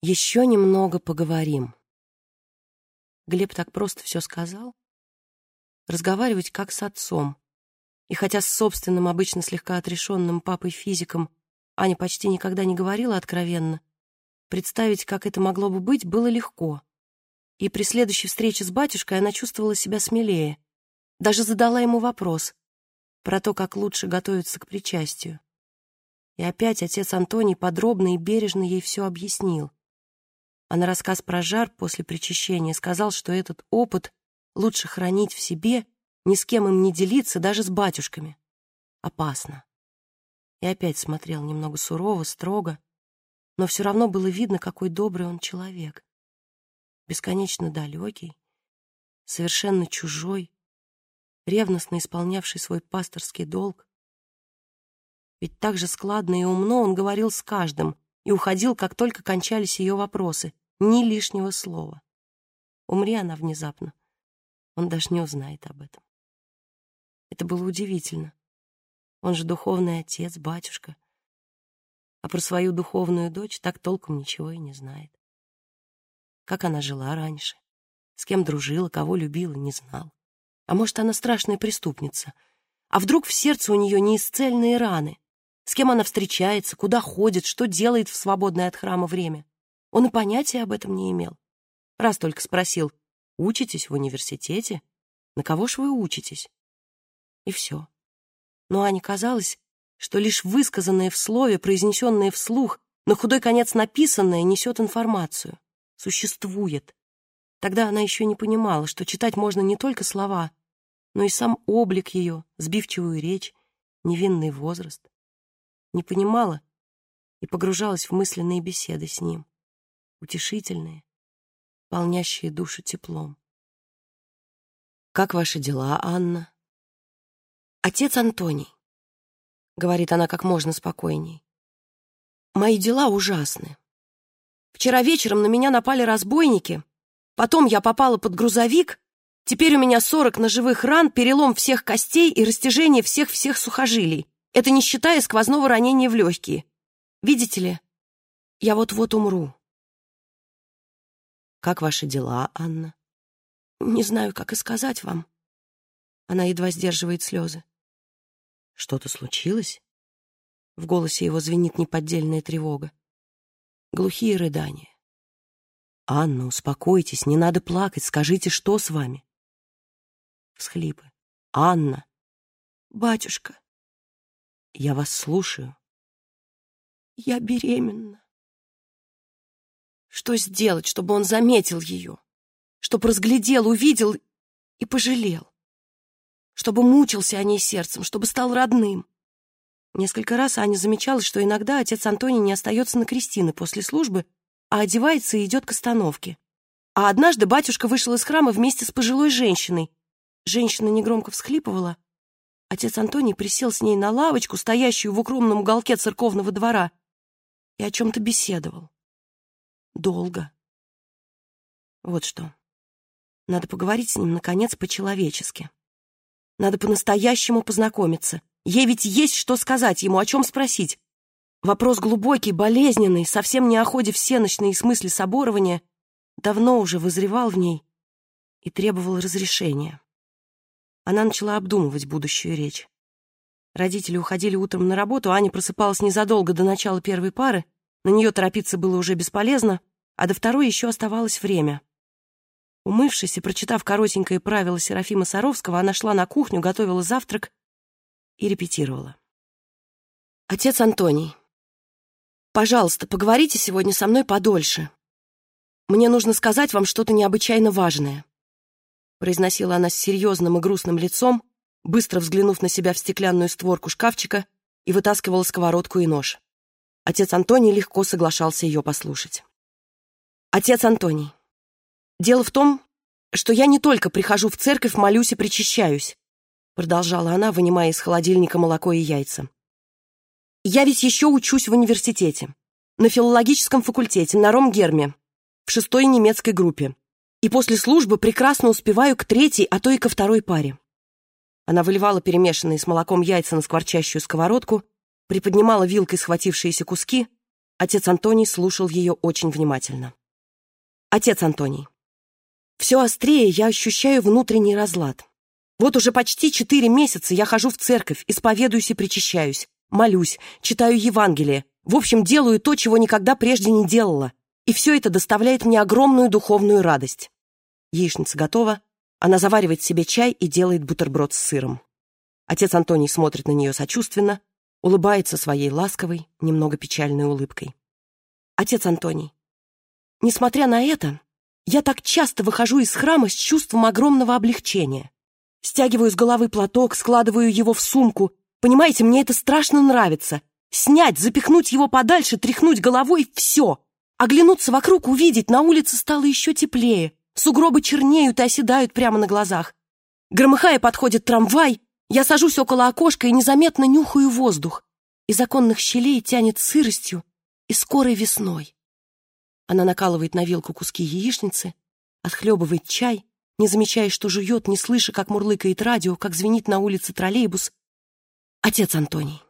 Еще немного поговорим. Глеб так просто все сказал. Разговаривать как с отцом. И хотя с собственным, обычно слегка отрешенным папой-физиком Аня почти никогда не говорила откровенно, представить, как это могло бы быть, было легко. И при следующей встрече с батюшкой она чувствовала себя смелее. Даже задала ему вопрос про то, как лучше готовиться к причастию. И опять отец Антоний подробно и бережно ей все объяснил а на рассказ про жар после причащения сказал, что этот опыт лучше хранить в себе, ни с кем им не делиться, даже с батюшками. Опасно. И опять смотрел немного сурово, строго, но все равно было видно, какой добрый он человек. Бесконечно далекий, совершенно чужой, ревностно исполнявший свой пасторский долг. Ведь так же складно и умно он говорил с каждым и уходил, как только кончались ее вопросы, ни лишнего слова. Умри она внезапно, он даже не узнает об этом. Это было удивительно. Он же духовный отец, батюшка. А про свою духовную дочь так толком ничего и не знает. Как она жила раньше, с кем дружила, кого любила, не знал. А может, она страшная преступница? А вдруг в сердце у нее неисцельные раны? С кем она встречается, куда ходит, что делает в свободное от храма время? Он и понятия об этом не имел. Раз только спросил, учитесь в университете? На кого ж вы учитесь? И все. Но Ане казалось, что лишь высказанное в слове, произнесенное вслух, на худой конец написанное, несет информацию, существует. Тогда она еще не понимала, что читать можно не только слова, но и сам облик ее, сбивчивую речь, невинный возраст. Не понимала и погружалась в мысленные беседы с ним утешительные, полнящие душу теплом. «Как ваши дела, Анна?» «Отец Антоний», — говорит она как можно спокойней. «Мои дела ужасны. Вчера вечером на меня напали разбойники, потом я попала под грузовик, теперь у меня сорок ножевых ран, перелом всех костей и растяжение всех-всех сухожилий. Это не считая сквозного ранения в легкие. Видите ли, я вот-вот умру. Как ваши дела, Анна? Не знаю, как и сказать вам. Она едва сдерживает слезы. Что-то случилось? В голосе его звенит неподдельная тревога. Глухие рыдания. «Анна, успокойтесь, не надо плакать, скажите, что с вами?» Всхлипы. «Анна!» «Батюшка!» «Я вас слушаю». «Я беременна». Что сделать, чтобы он заметил ее? Чтобы разглядел, увидел и пожалел? Чтобы мучился о ней сердцем, чтобы стал родным? Несколько раз Аня замечала, что иногда отец Антоний не остается на крестины после службы, а одевается и идет к остановке. А однажды батюшка вышел из храма вместе с пожилой женщиной. Женщина негромко всхлипывала. Отец Антоний присел с ней на лавочку, стоящую в укромном уголке церковного двора, и о чем-то беседовал долго. Вот что. Надо поговорить с ним, наконец, по-человечески. Надо по-настоящему познакомиться. Ей ведь есть что сказать ему, о чем спросить. Вопрос глубокий, болезненный, совсем не о ходе всеночной и смысле соборования, давно уже вызревал в ней и требовал разрешения. Она начала обдумывать будущую речь. Родители уходили утром на работу, Аня просыпалась незадолго до начала первой пары, на нее торопиться было уже бесполезно, а до второй еще оставалось время. Умывшись и прочитав коротенькое правило Серафима Саровского, она шла на кухню, готовила завтрак и репетировала. «Отец Антоний, пожалуйста, поговорите сегодня со мной подольше. Мне нужно сказать вам что-то необычайно важное», произносила она с серьезным и грустным лицом, быстро взглянув на себя в стеклянную створку шкафчика и вытаскивала сковородку и нож. Отец Антоний легко соглашался ее послушать. «Отец Антоний, дело в том, что я не только прихожу в церковь, молюсь и причащаюсь», продолжала она, вынимая из холодильника молоко и яйца. «Я ведь еще учусь в университете, на филологическом факультете, на Ромгерме, в шестой немецкой группе, и после службы прекрасно успеваю к третьей, а то и ко второй паре». Она выливала перемешанные с молоком яйца на скворчащую сковородку, приподнимала вилкой схватившиеся куски, Отец Антоний слушал ее очень внимательно. Отец Антоний, все острее я ощущаю внутренний разлад. Вот уже почти четыре месяца я хожу в церковь, исповедуюсь и причащаюсь, молюсь, читаю Евангелие, в общем, делаю то, чего никогда прежде не делала. И все это доставляет мне огромную духовную радость. Яичница готова. Она заваривает себе чай и делает бутерброд с сыром. Отец Антоний смотрит на нее сочувственно, улыбается своей ласковой, немного печальной улыбкой. Отец Антоний, несмотря на это, я так часто выхожу из храма с чувством огромного облегчения. Стягиваю с головы платок, складываю его в сумку. Понимаете, мне это страшно нравится. Снять, запихнуть его подальше, тряхнуть головой — все. Оглянуться вокруг, увидеть, на улице стало еще теплее. Сугробы чернеют и оседают прямо на глазах. Громыхая подходит трамвай, я сажусь около окошка и незаметно нюхаю воздух. Из оконных щелей тянет сыростью и скорой весной. Она накалывает на вилку куски яичницы, отхлебывает чай, не замечая, что жует, не слыша, как мурлыкает радио, как звенит на улице троллейбус. Отец Антоний.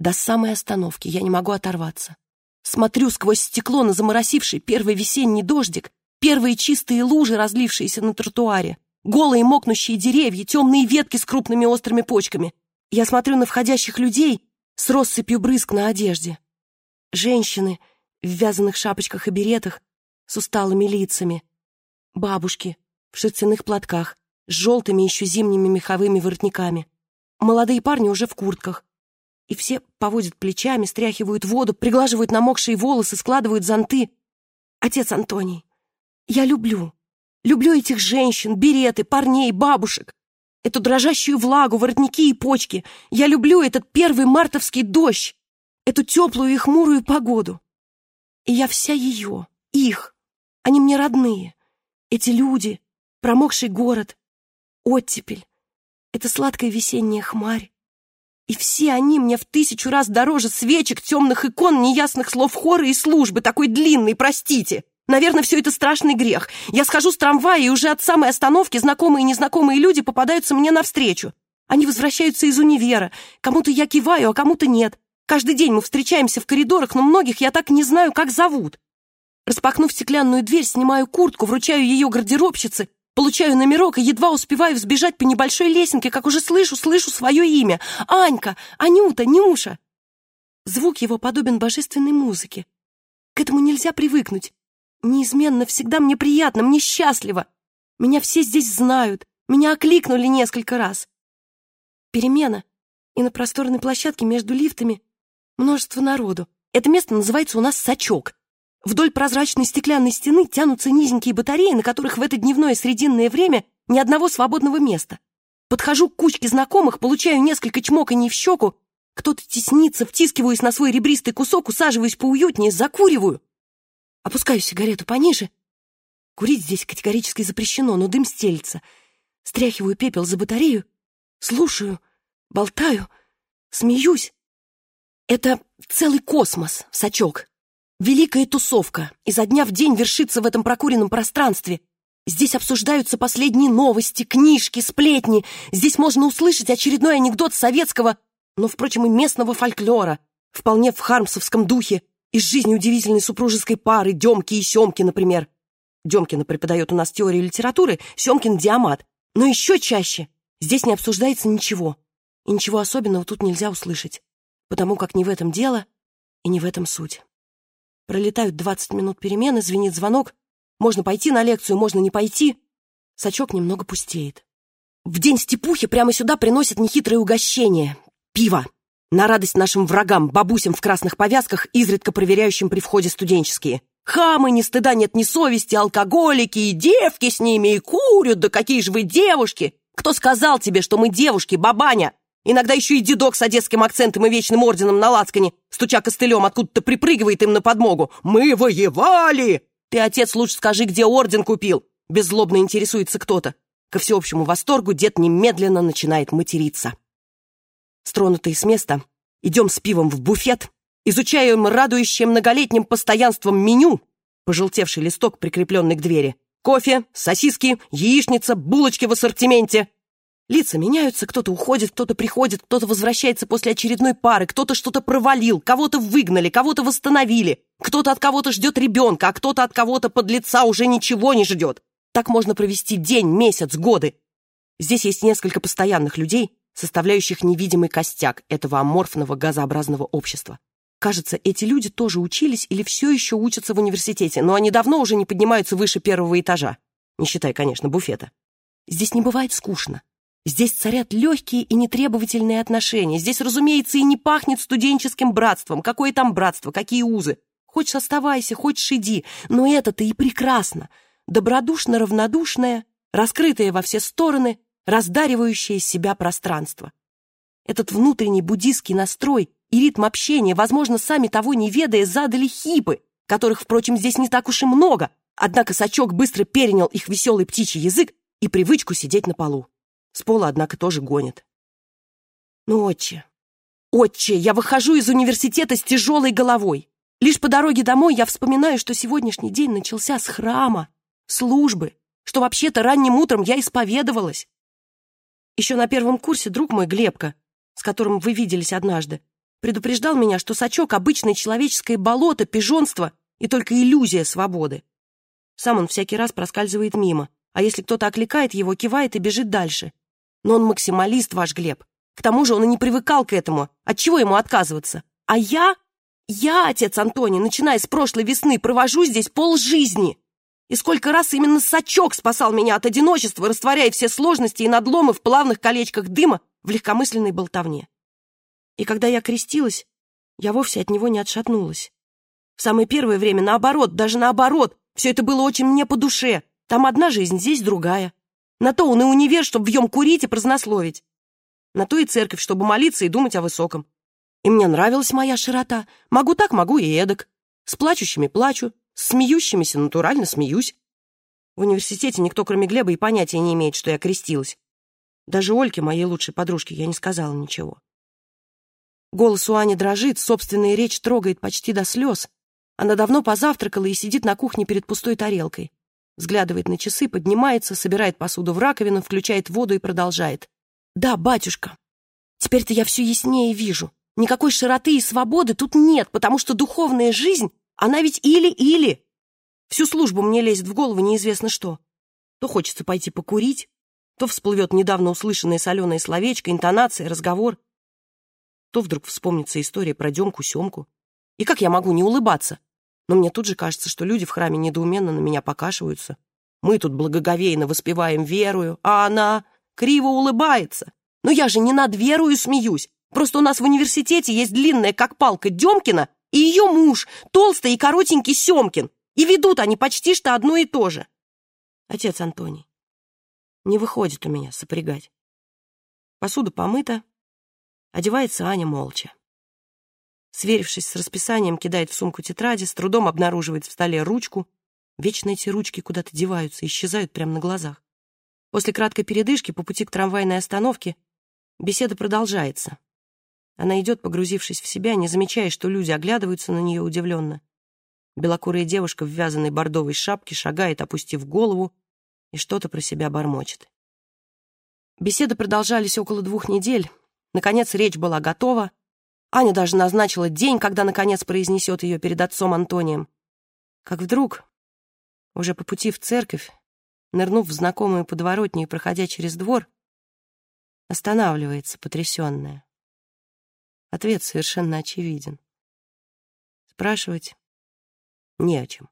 До самой остановки я не могу оторваться. Смотрю сквозь стекло на заморосивший первый весенний дождик, первые чистые лужи, разлившиеся на тротуаре, голые мокнущие деревья, темные ветки с крупными острыми почками. Я смотрю на входящих людей с россыпью брызг на одежде. Женщины в вязаных шапочках и беретах с усталыми лицами. Бабушки в шерстяных платках с желтыми еще зимними меховыми воротниками. Молодые парни уже в куртках. И все поводят плечами, стряхивают воду, приглаживают намокшие волосы, складывают зонты. Отец Антоний, я люблю, Люблю этих женщин, береты, парней, бабушек. Эту дрожащую влагу, воротники и почки. Я люблю этот первый мартовский дождь. Эту теплую и хмурую погоду. И я вся ее, их. Они мне родные. Эти люди, промокший город, оттепель. Это сладкая весенняя хмарь. И все они мне в тысячу раз дороже свечек, темных икон, неясных слов хора и службы, такой длинной, простите. Наверное, все это страшный грех. Я схожу с трамвая, и уже от самой остановки знакомые и незнакомые люди попадаются мне навстречу. Они возвращаются из универа. Кому-то я киваю, а кому-то нет. Каждый день мы встречаемся в коридорах, но многих я так не знаю, как зовут. Распахнув стеклянную дверь, снимаю куртку, вручаю ее гардеробщице, получаю номерок и едва успеваю взбежать по небольшой лесенке, как уже слышу, слышу свое имя. Анька, Анюта, Нюша. Звук его подобен божественной музыке. К этому нельзя привыкнуть. Неизменно всегда мне приятно, мне счастливо. Меня все здесь знают, меня окликнули несколько раз. Перемена, и на просторной площадке между лифтами множество народу. Это место называется у нас «Сачок». Вдоль прозрачной стеклянной стены тянутся низенькие батареи, на которых в это дневное срединное время ни одного свободного места. Подхожу к кучке знакомых, получаю несколько чмоканий в щеку, кто-то теснится, втискиваюсь на свой ребристый кусок, усаживаюсь поуютнее, закуриваю. Опускаю сигарету пониже. Курить здесь категорически запрещено, но дым стелится. Стряхиваю пепел за батарею, слушаю, болтаю, смеюсь. Это целый космос, сачок. Великая тусовка. Изо дня в день вершится в этом прокуренном пространстве. Здесь обсуждаются последние новости, книжки, сплетни. Здесь можно услышать очередной анекдот советского, но, впрочем, и местного фольклора, вполне в хармсовском духе, из жизни удивительной супружеской пары Демки и Семки, например. Демкина преподает у нас теорию литературы, Семкин — диамат. Но еще чаще здесь не обсуждается ничего. И ничего особенного тут нельзя услышать, потому как не в этом дело и не в этом суть. Пролетают двадцать минут перемены, звенит звонок. Можно пойти на лекцию, можно не пойти. Сачок немного пустеет. В день степухи прямо сюда приносят нехитрое угощение — пиво. На радость нашим врагам, бабусям в красных повязках, изредка проверяющим при входе студенческие. Хамы, ни стыда нет, ни совести, алкоголики, и девки с ними, и курят, да какие же вы девушки! Кто сказал тебе, что мы девушки, бабаня? Иногда еще и дедок с одесским акцентом и вечным орденом на лацкане, стуча костылем, откуда-то припрыгивает им на подмогу. «Мы воевали!» «Ты, отец, лучше скажи, где орден купил?» Беззлобно интересуется кто-то. Ко всеобщему восторгу дед немедленно начинает материться. Стронутые с места, идем с пивом в буфет, изучаем радующее многолетним постоянством меню, пожелтевший листок, прикрепленный к двери, кофе, сосиски, яичница, булочки в ассортименте. Лица меняются, кто-то уходит, кто-то приходит, кто-то возвращается после очередной пары, кто-то что-то провалил, кого-то выгнали, кого-то восстановили, кто-то от кого-то ждет ребенка, а кто-то от кого-то под лица уже ничего не ждет. Так можно провести день, месяц, годы. Здесь есть несколько постоянных людей, составляющих невидимый костяк этого аморфного газообразного общества. Кажется, эти люди тоже учились или все еще учатся в университете, но они давно уже не поднимаются выше первого этажа, не считая, конечно, буфета. Здесь не бывает скучно. Здесь царят легкие и нетребовательные отношения. Здесь, разумеется, и не пахнет студенческим братством. Какое там братство, какие узы? Хочешь оставайся, хочешь иди. Но это-то и прекрасно. Добродушно-равнодушное, раскрытое во все стороны, раздаривающее себя пространство. Этот внутренний буддийский настрой и ритм общения, возможно, сами того не ведая, задали хипы, которых, впрочем, здесь не так уж и много, однако Сачок быстро перенял их веселый птичий язык и привычку сидеть на полу. С пола, однако, тоже гонит. Ну, отче, отче, я выхожу из университета с тяжелой головой. Лишь по дороге домой я вспоминаю, что сегодняшний день начался с храма, службы, что вообще-то ранним утром я исповедовалась. Еще на первом курсе друг мой Глебка, с которым вы виделись однажды, предупреждал меня, что сачок — обычное человеческое болото, пижонство и только иллюзия свободы. Сам он всякий раз проскальзывает мимо, а если кто-то окликает его, кивает и бежит дальше. Но он максималист, ваш Глеб. К тому же он и не привыкал к этому. От чего ему отказываться? А я... Я, отец Антоний, начиная с прошлой весны, провожу здесь полжизни. И сколько раз именно сачок спасал меня от одиночества, растворяя все сложности и надломы в плавных колечках дыма в легкомысленной болтовне. И когда я крестилась, я вовсе от него не отшатнулась. В самое первое время, наоборот, даже наоборот, все это было очень мне по душе. Там одна жизнь, здесь другая. На то он и универ, чтобы вьем курить и празднословить. На то и церковь, чтобы молиться и думать о высоком. И мне нравилась моя широта. Могу так, могу и эдак. С плачущими плачу, с смеющимися натурально смеюсь. В университете никто, кроме Глеба, и понятия не имеет, что я крестилась. Даже Ольке, моей лучшей подружке, я не сказала ничего. Голос у Ани дрожит, собственная речь трогает почти до слез. Она давно позавтракала и сидит на кухне перед пустой тарелкой. Взглядывает на часы, поднимается, собирает посуду в раковину, включает воду и продолжает. «Да, батюшка, теперь-то я все яснее вижу. Никакой широты и свободы тут нет, потому что духовная жизнь она ведь или-или. Всю службу мне лезет в голову неизвестно что. То хочется пойти покурить, то всплывет недавно услышанное соленое словечко, интонация, разговор. То вдруг вспомнится история про Демку-Семку. И как я могу не улыбаться? Но мне тут же кажется, что люди в храме недоуменно на меня покашиваются. Мы тут благоговейно воспеваем верую, а она криво улыбается. Но я же не над верою смеюсь. Просто у нас в университете есть длинная, как палка, Демкина и ее муж, толстый и коротенький Семкин, и ведут они почти что одно и то же. Отец Антоний, не выходит у меня сопрягать. Посуда помыта, одевается Аня молча. Сверившись с расписанием, кидает в сумку тетради, с трудом обнаруживает в столе ручку. Вечно эти ручки куда-то деваются, исчезают прямо на глазах. После краткой передышки по пути к трамвайной остановке беседа продолжается. Она идет, погрузившись в себя, не замечая, что люди оглядываются на нее удивленно. Белокурая девушка в вязаной бордовой шапке шагает, опустив голову, и что-то про себя бормочет. Беседы продолжались около двух недель. Наконец речь была готова. Аня даже назначила день, когда, наконец, произнесет ее перед отцом Антонием. Как вдруг, уже по пути в церковь, нырнув в знакомую подворотню и проходя через двор, останавливается, потрясенная. Ответ совершенно очевиден. Спрашивать не о чем.